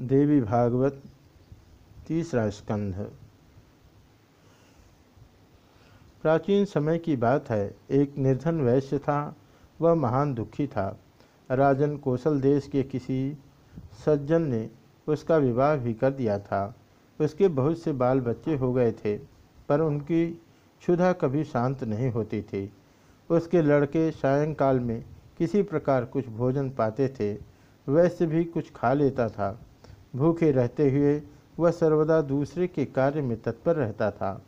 देवी भागवत तीसरा स्कंध प्राचीन समय की बात है, एक निर्धन वैश्य था, वह महान दुखी था। राजन कौशल देश के किसी सज्जन ने उसका विवाह भी कर दिया था। उसके बहुत से बाल बच्चे हो गए थे, पर उनकी क्षुधा कभी शांत नहीं होती थी। उसके लड़के सायंकाल में किसी प्रकार कुछ भोजन पाते थे वैसे भी कुछ खा लेता था। भूखे रहते हुए वह सर्वदा दूसरे के कार्य में तत्पर रहता था।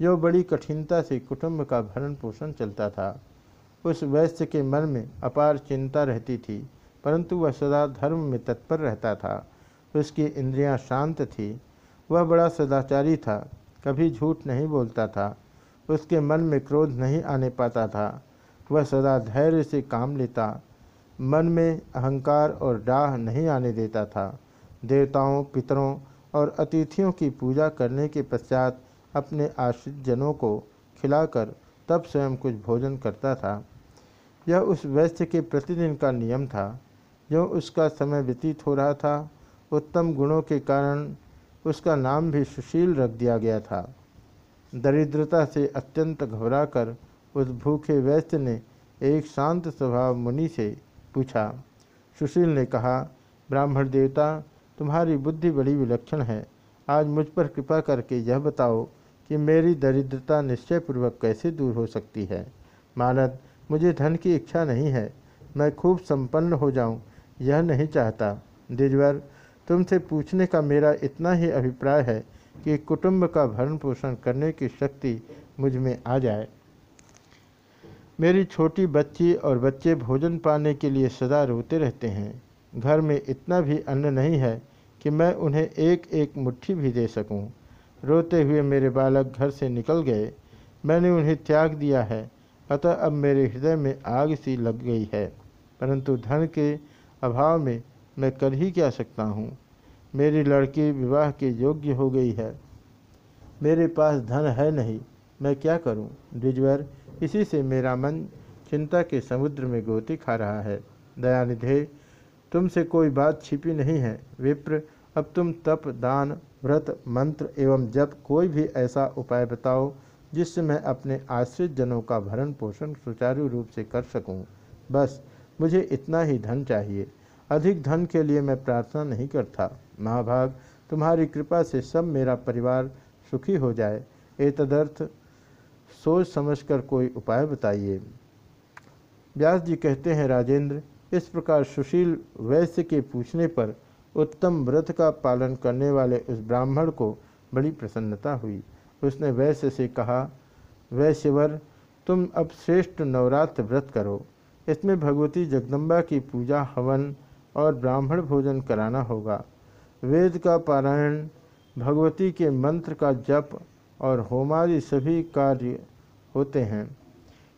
जो बड़ी कठिनता से कुटुंब का भरण पोषण चलता था। उस वैश्य के मन में अपार चिंता रहती थी, परंतु वह सदा धर्म में तत्पर रहता था। उसकी इंद्रियाँ शांत थी। वह बड़ा सदाचारी था, कभी झूठ नहीं बोलता था, उसके मन में क्रोध नहीं आने पाता था। वह सदा धैर्य से काम लेता, मन में अहंकार और डाह नहीं आने देता था। देवताओं, पितरों और अतिथियों की पूजा करने के पश्चात अपने आश्रित जनों को खिलाकर तब स्वयं कुछ भोजन करता था। यह उस वैश्य के प्रतिदिन का नियम था। जो उसका समय व्यतीत हो रहा था, उत्तम गुणों के कारण उसका नाम भी सुशील रख दिया गया था। दरिद्रता से अत्यंत घबराकर उस भूखे वैश्य ने एक शांत स्वभाव मुनि से पूछा। सुशील ने कहा, ब्राह्मण देवता तुम्हारी बुद्धि बड़ी विलक्षण है। आज मुझ पर कृपा करके यह बताओ कि मेरी दरिद्रता निश्चयपूर्वक कैसे दूर हो सकती है। मानद, मुझे धन की इच्छा नहीं है। मैं खूब संपन्न हो जाऊँ, यह नहीं चाहता। दिजवर, तुमसे पूछने का मेरा इतना ही अभिप्राय है कि कुटुंब का भरण पोषण करने की शक्ति मुझमें आ जाए। मेरी छोटी बच्ची और बच्चे भोजन पाने के लिए सदा रोते रहते हैं। घर में इतना भी अन्न नहीं है कि मैं उन्हें एक एक मुट्ठी भी दे सकूँ। रोते हुए मेरे बालक घर से निकल गए। मैंने उन्हें त्याग दिया है। अतः अब मेरे हृदय में आग सी लग गई है। परंतु धन के अभाव में मैं कर ही क्या सकता हूँ? मेरी लड़की विवाह के योग्य हो गई है। मेरे पास धन है नहीं। मैं क्या करूँ? द्विजवर इसी से मेरा मन चिंता के समुद्र में गोती खा रहा है। दयानिधे तुमसे कोई बात छिपी नहीं है। विप्र, अब तुम तप, दान, व्रत, मंत्र एवं जप कोई भी ऐसा उपाय बताओ, जिससे मैं अपने आश्रित जनों का भरण पोषण सुचारू रूप से कर सकूँ। बस, मुझे इतना ही धन चाहिए। अधिक धन के लिए मैं प्रार्थना नहीं करता। महाभाग, तुम्हारी कृपा से सब मेरा परिवार सुखी हो जाए। ए तदर्थ, सोच समझकर कोई उपाय बताइए। व्यास जी कहते हैं, राजेंद्र इस प्रकार सुशील वैश्य के पूछने पर उत्तम व्रत का पालन करने वाले उस ब्राह्मण को बड़ी प्रसन्नता हुई। उसने वैश्य से कहा, वैश्यवर, तुम अब श्रेष्ठ नवरात्र व्रत करो। इसमें भगवती जगदम्बा की पूजा, हवन और ब्राह्मण भोजन कराना होगा। वेद का पारायण, भगवती के मंत्र का जप और होमादि सभी कार्य होते हैं।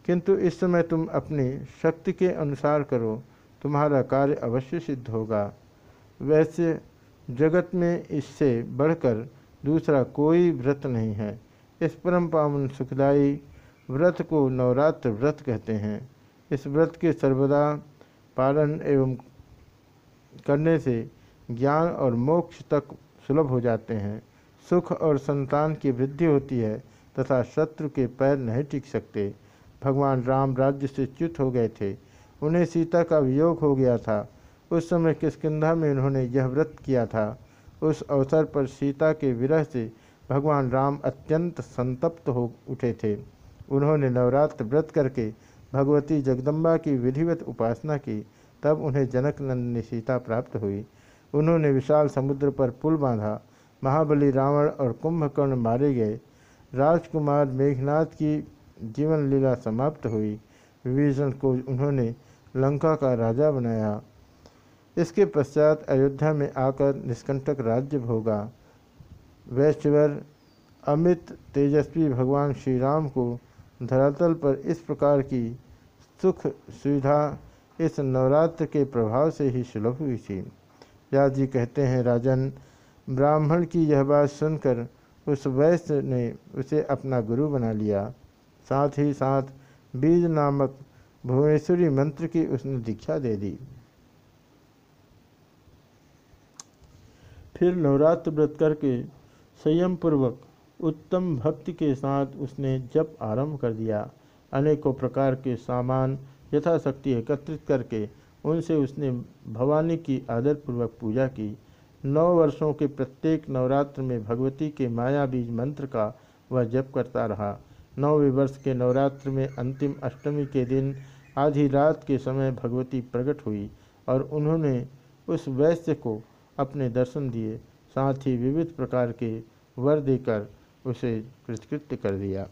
किंतु इस समय तुम अपनी शक्ति के अनुसार करो। तुम्हारा कार्य अवश्य सिद्ध होगा। वैसे जगत में इससे बढ़कर दूसरा कोई व्रत नहीं है। इस परम पावन सुखदायी व्रत को नवरात्र व्रत कहते हैं। इस व्रत के सर्वदा पालन एवं करने से ज्ञान और मोक्ष तक सुलभ हो जाते हैं। सुख और संतान की वृद्धि होती है तथा शत्रु के पैर नहीं टिक सकते। भगवान राम राज्य से च्युत हो गए थे। उन्हें सीता का वियोग हो गया था। उस समय किसकिधा में उन्होंने यह व्रत किया था। उस अवसर पर सीता के विरह से भगवान राम अत्यंत संतप्त हो उठे थे। उन्होंने नवरात्र व्रत करके भगवती जगदम्बा की विधिवत उपासना की। तब उन्हें जनक नंदिनी सीता प्राप्त हुई। उन्होंने विशाल समुद्र पर पुल बांधा। महाबली रावण और कुंभकर्ण मारे गए। राजकुमार मेघनाथ की जीवन लीला समाप्त हुई। विभीषण को उन्होंने लंका का राजा बनाया। इसके पश्चात अयोध्या में आकर निष्कंटक राज्य भोगा। वैश्वर अमित तेजस्वी भगवान श्री राम को धरातल पर इस प्रकार की सुख सुविधा इस नवरात्र के प्रभाव से ही सुलभ हुई थी। व्यास जी कहते हैं, राजन, ब्राह्मण की यह बात सुनकर उस वैश्य ने उसे अपना गुरु बना लिया। साथ ही साथ बीज नामक भुवनेश्वरी मंत्र की उसने दीक्षा दे दी। फिर नवरात्र व्रत करके संयम पूर्वक उत्तम भक्ति के साथ उसने जप आरंभ कर दिया। अनेकों प्रकार के सामान यथाशक्ति एकत्रित करके उनसे उसने भवानी की आदरपूर्वक पूजा की। नौ वर्षों के प्रत्येक नवरात्र में भगवती के माया बीज मंत्र का वह जप करता रहा। नौवें वर्ष के नवरात्र में अंतिम अष्टमी के दिन आधी रात के समय भगवती प्रकट हुई और उन्होंने उस वैश्य को अपने दर्शन दिए, साथ ही विविध प्रकार के वर देकर उसे कृतकृत्य कर दिया।